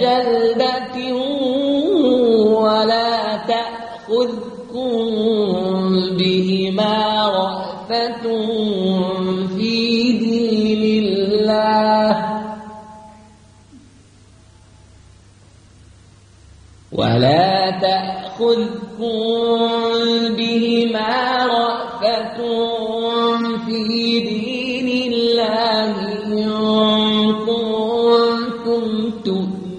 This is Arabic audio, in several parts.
جلدة ولا تأخذكم بهما رأفة في دين الله. ولا تأخذكم بهما رأفة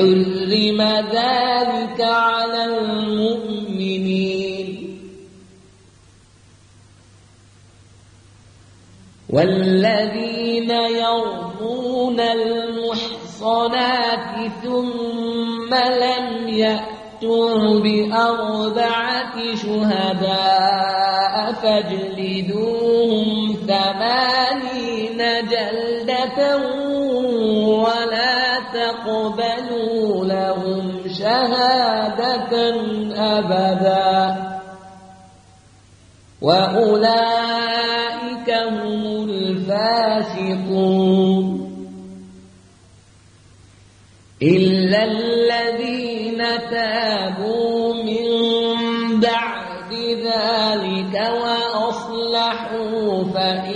وحرم ذلك على المؤمنين. والذين يرمون المحصنات ثم لم يأتوا بأربعة شهداء فاجلدوهم تقبلوا لهم شهادة أبدا وأولئك هم الفاسقون إلا الذين تابوا من بعد ذلك وأصلحوا فإن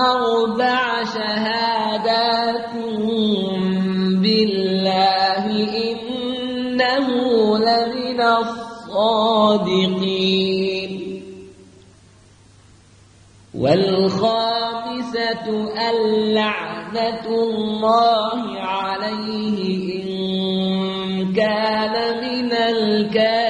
أربع شهادات بالله إنه لمن الصادقين. والخامسة اللعنة الله عليه إن كان من الكاذبين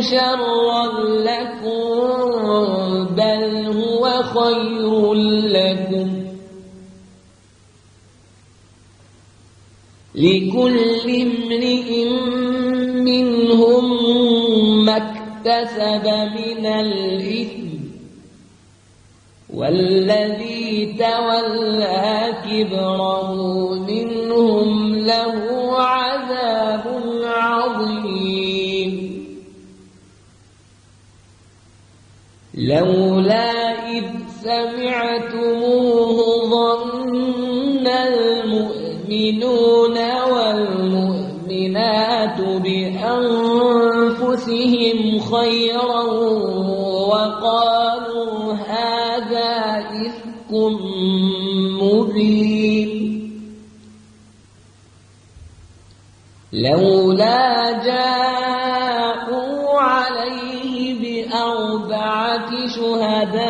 شرا لكم بل هو خير لكم. لكل امرئ منهم ما اكتسب من الإثم والذي تولى كبره منهم له لولا إذ سمعتموه ظن المؤمنون والمؤمنات بأنفسهم خيرا وقالوا هذا إفك مبين. لولا جاءوا بأربعة شهداء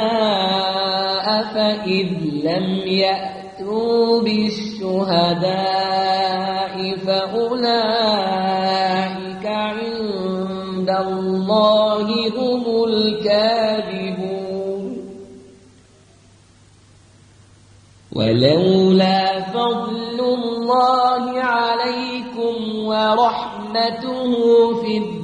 فإذ لم يأتوا بالشهداء فأولئك عند الله هم الكاذبون. ولولا فضل الله عليكم ورحمته في الدنيا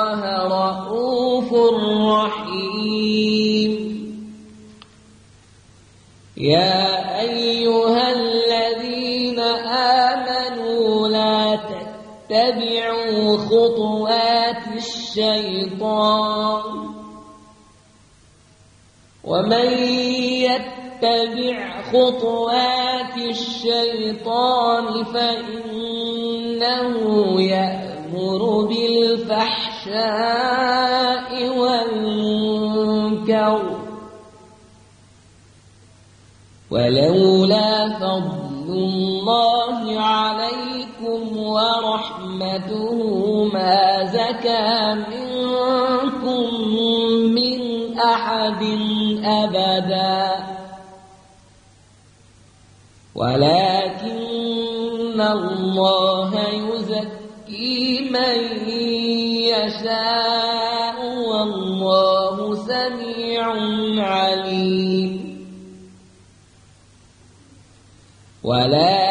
خطوات الشيطان ومن يتبع خطوات الشيطان فإنه يأمر بالفحشاء والمنكر ولولا فضل الله ورحمته ما زكى منكم من أحد أبدا ولكن الله يزكي من يشاء والله سميع عليم يأت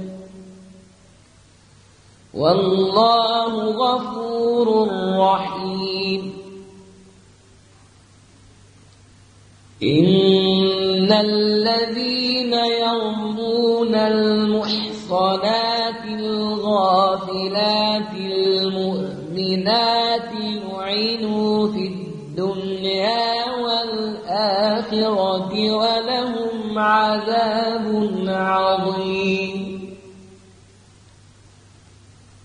والله غفور رحيم. إن الذين يرمون المحصنات الغافلات المؤمنات لعنوا في الدنيا والآخرة ولهم عذاب عظيم.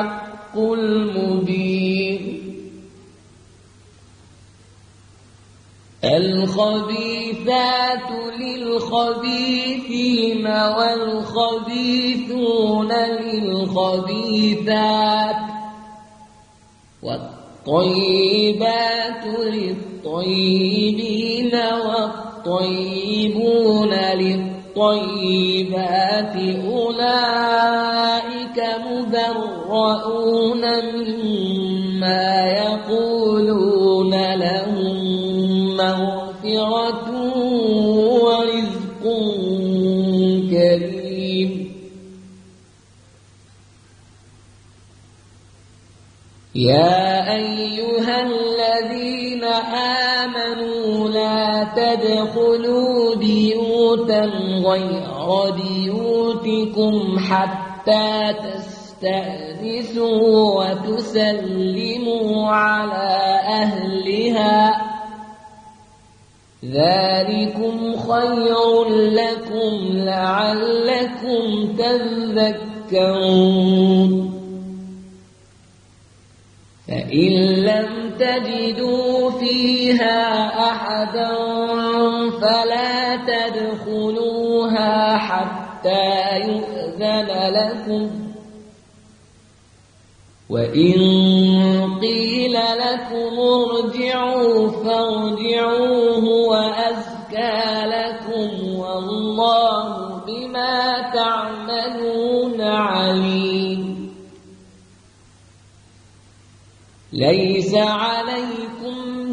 الحق المبين الخبيثات للخبيثين والخبيثون للخبيثات والطيبات للطيبين والطيبون للطيبات أولئك مبرؤون مما يقولون لهم مغفرة ورزق كريم. يا أيها الذين آمنوا لا تدخلوا بيوتا غير بيوتكم حتى تستأنسوا وتسلموا على أهلها. ذلكم خير لكم لعلكم تذكرون. فإن لم تجدوا فيها أحدا فلا تدخلوها حتى يؤذن لكم. وإن قيل لكم ارجعوا فارجعوا هو أزكى لكم والله بما تعملون عليم. ليس عليكم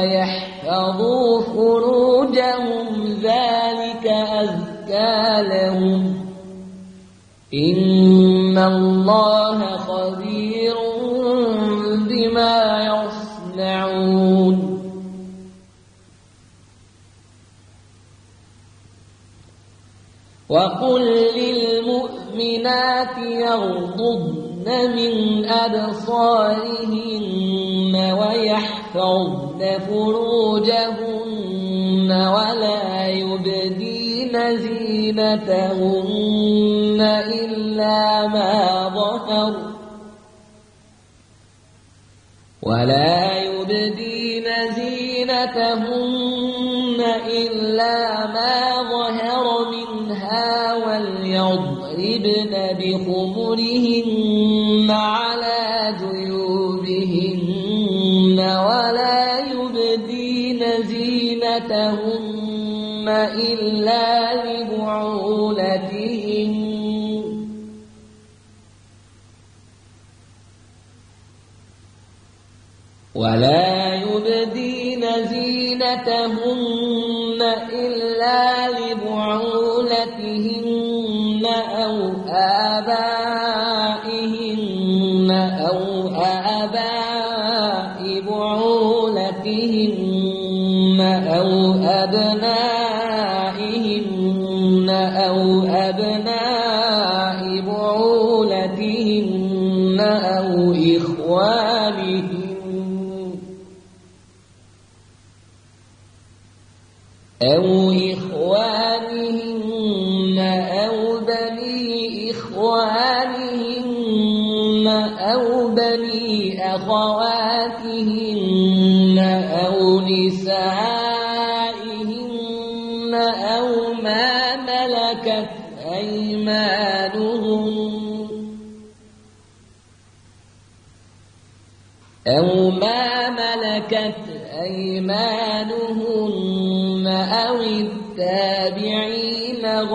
ويحفظوا فروجهم ذلك أزكى لهم. إن الله خبير بما يصنعون. وقل للمؤمنات يغضضن من أبصارهن ويحفظن فروجهن ولا يبدين زينتهن إلا ما ظهر ولا يبدين زينتهن إلا ما ظهر منها وليضربن بخمرهن على جيوبهن ولا يبدين زينتهن إلا لبعولتهن. ولا يبدين زينتهن إلا لبعولتهن. أو إخوانهن أو بني إخوانهن أو بني أخواتهن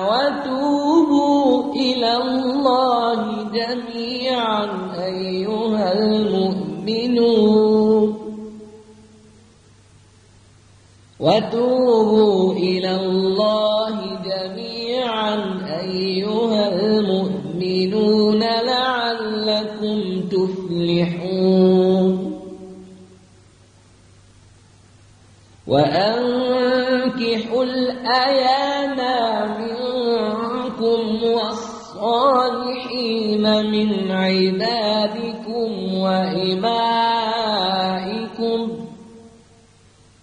وتوبوا إلى الله جميعا أيها المؤمنون. وتوبوا إلى الله جميعا أيها المؤمنون لعلكم تفلحون. وأنكحوا الأيام منكم والصالحين من عبادكم وإمائكم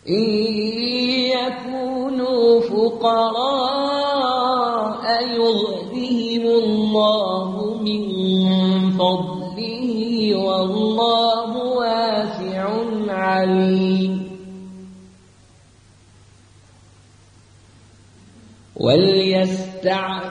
إن يكونوا فقراء يغنهم الله من فضله والله واسع عليم. وليستعفف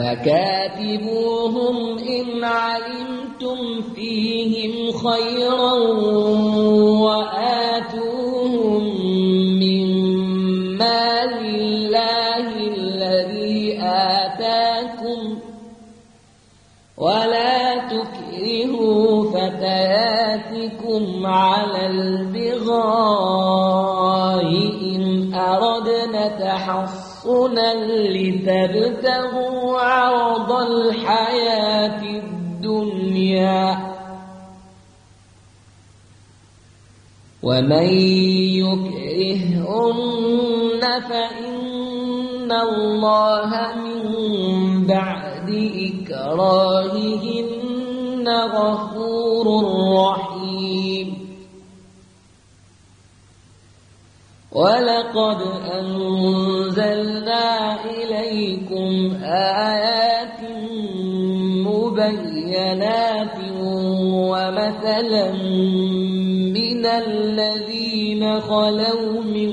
فكاتبوهم إن علمتم فيهم خيرا وآتوهم من مال الله الذي آتاكم ولا تكرهوا فتياتكم على البغاء إن أردنا تحصنا لتبتغوا عرض الحياة الدنيا. ومن يكرهن فإن الله من بعد إكراههن غفور رحيم. ولقد أنزلنا إليكم آيات مبينات ومثلا من الذين خلوا من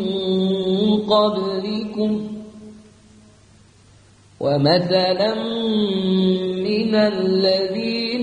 قبلكم ومثلا من الذين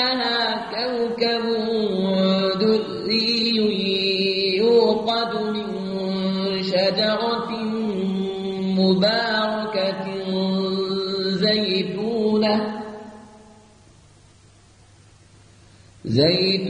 كأنها كوكب دري يوقد من شجرة مباركة زيتونة زيتونة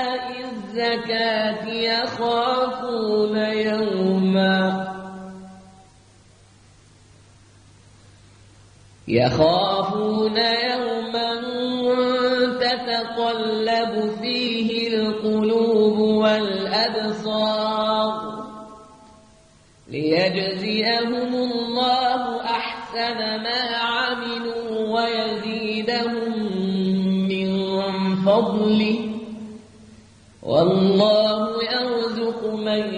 الزكاة يخافون يوما يخافون يوما تتقلب فيه القلوب والأبصار ليجزيهم الله والله يرزق من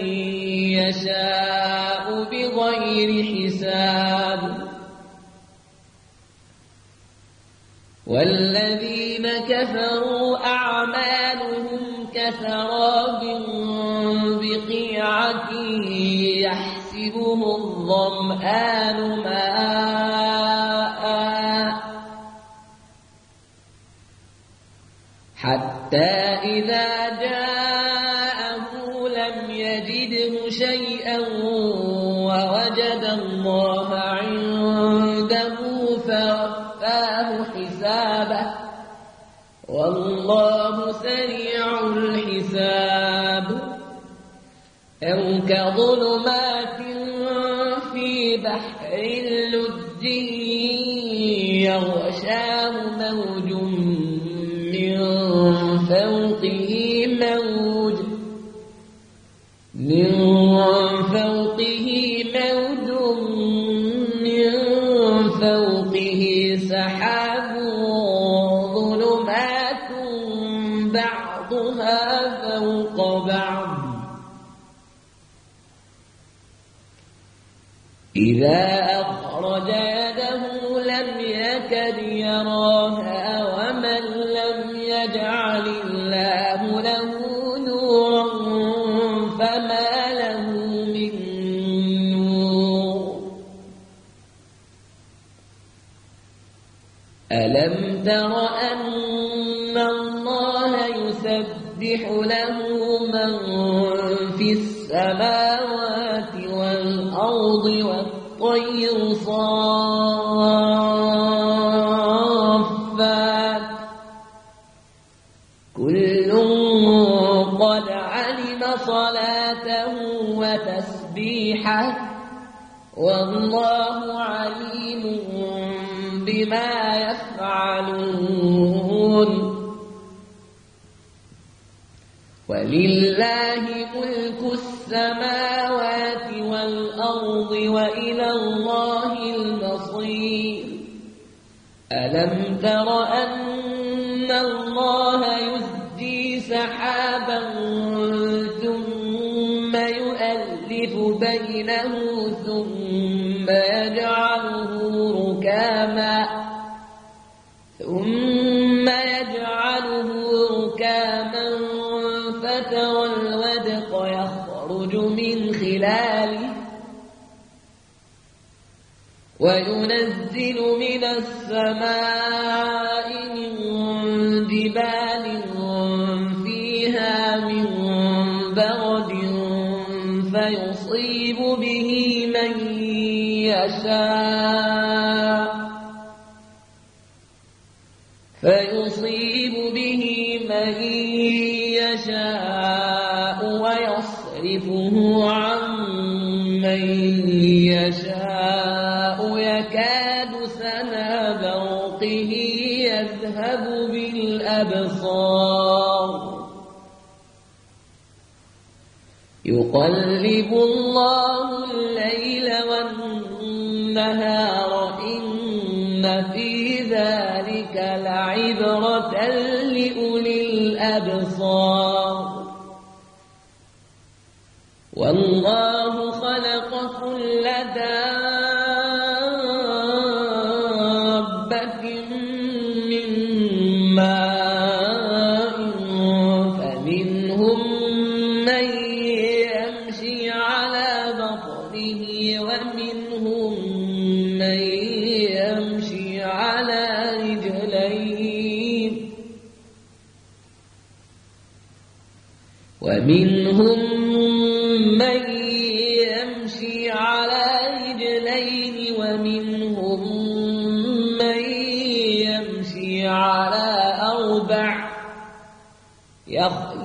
يشاء بغير حساب. والذين كفروا أعمالهم كسراب بقيعة يحسبه الظمآن ماء حتى حسابه والله سريع الحساب. أو كظلمات في بحر لج يغشاه وتسبيحه والله عليم بما يفعلون. ولله ملك السماوات والأرض وإلى الله المصير. ألم تر أن وينزل من السماء من جبال فيها من برد فيصيب به من يشاء. بالأبصار يقلب الله الليل والنهار إن في ذلك لعبرة لأولي الأبصار. والله خلق كل دابة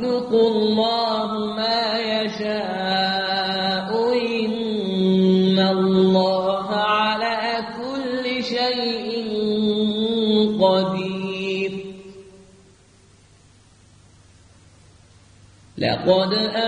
يخلق الله ما يشاء إن الله على كل شيء قدير. لقد أنزلنا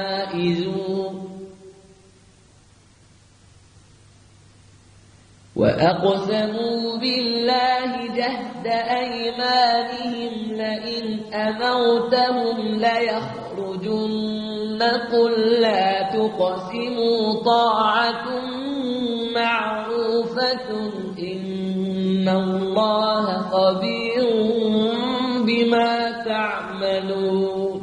وأقسموا بالله جهد أيمانهم لئن أموتهم ليخرجن قل لا تقسموا طاعة معروفة إن الله خبير بما تعملون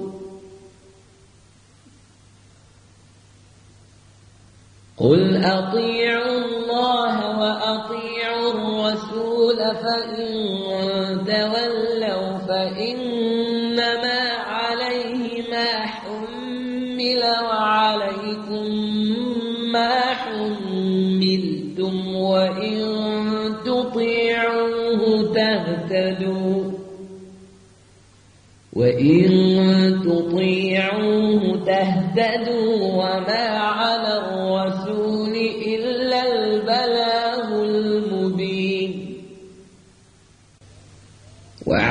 قل أطيعوا وأطيعوا الرسول فإن تولوا فإنما عليه ما حمل وعليكم ما حملتم وإن تطيعوه تهتدوا وإن تطيعوه تهتدوا وما على الرسول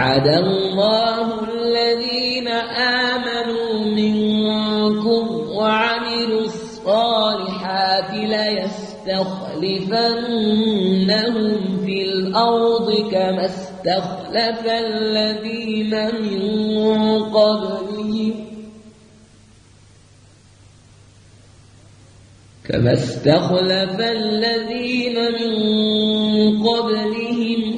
وعد الله الذين آمنوا منكم وعملوا الصالحات ليستخلفنهم في الأرض كما استخلف الذين من قبلهم كما استخلف الذين من قبلهم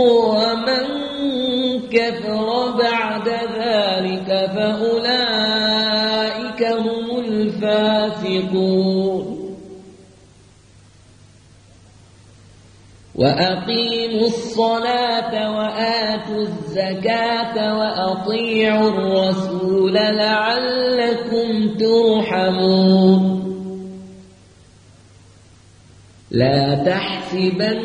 فأولئك هم الفاسقون وأقيموا الصلاة وآتوا الزكاة وأطيعوا الرسول لعلكم ترحمون لا تحسبن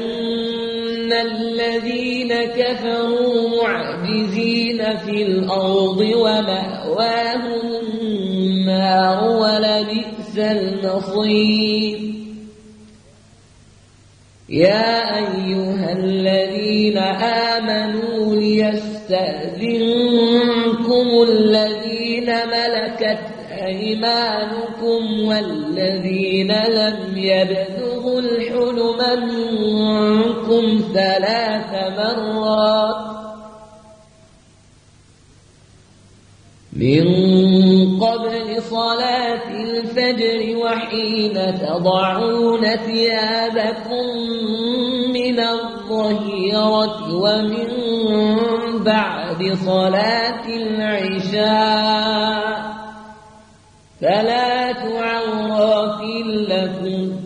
الذين كفروا معجزين في الأرض ومأواهم النار ولبئس المصير يا أيها الذين آمنوا ليستأذنكم الذين ملكت أيمانكم والذين لم يبلغوا الحلم منكم ثلاث مرات. من قبل صلاة الفجر وحين تضعون ثيابكم من الظهيرة ومن بعد صلاة العشاء ثلاث عورات لكم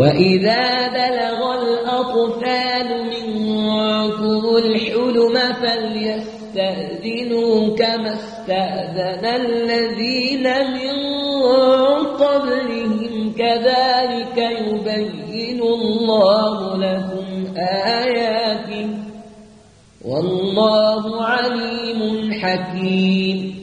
وإذا بلغ الأطفال منكم الحلم فليستأذنوا كما استأذن الذين من قبلهم كذلك يبين الله لكم آياته والله عليم حكيم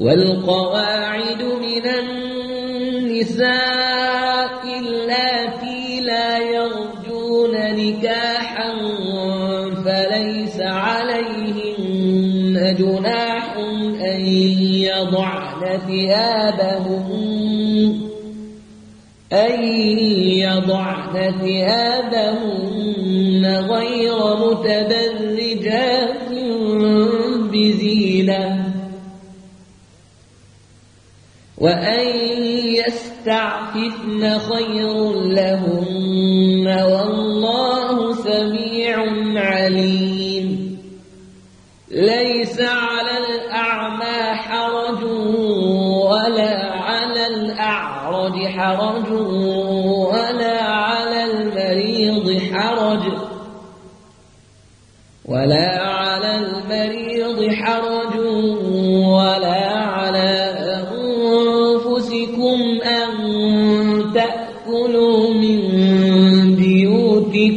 والقواعد من النساء اللاتي لا يرجون نكاحا فليس عليهن جناح أن يضعن ثيابهن أن يضعن ثيابهن غير متبرجات وأن يستعففن خير لهن والله سميع عليم ليس على الأعمى حرج ولا على الأعرج حرج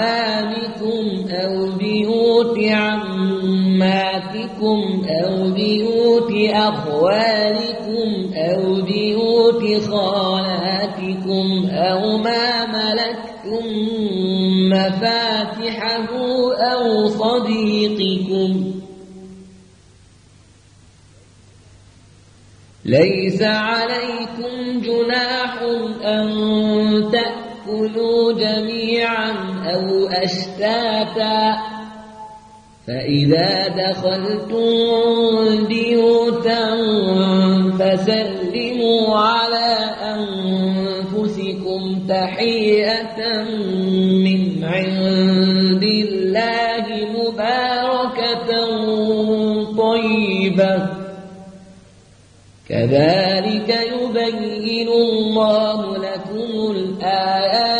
أعمامكم أو بيوت عماتكم أو بيوت أخوالكم أو بيوت خالاتكم أو ما ملكتم مفاتحه أو صديقكم ليس عليكم جناح أن تأتوا كلوا جميعا أو أشتاتا فإذا دخلتم بيوتا فسلموا على أنفسكم تحية من عند الله مباركة طيبة. كذلك يبين الله لكم الآيات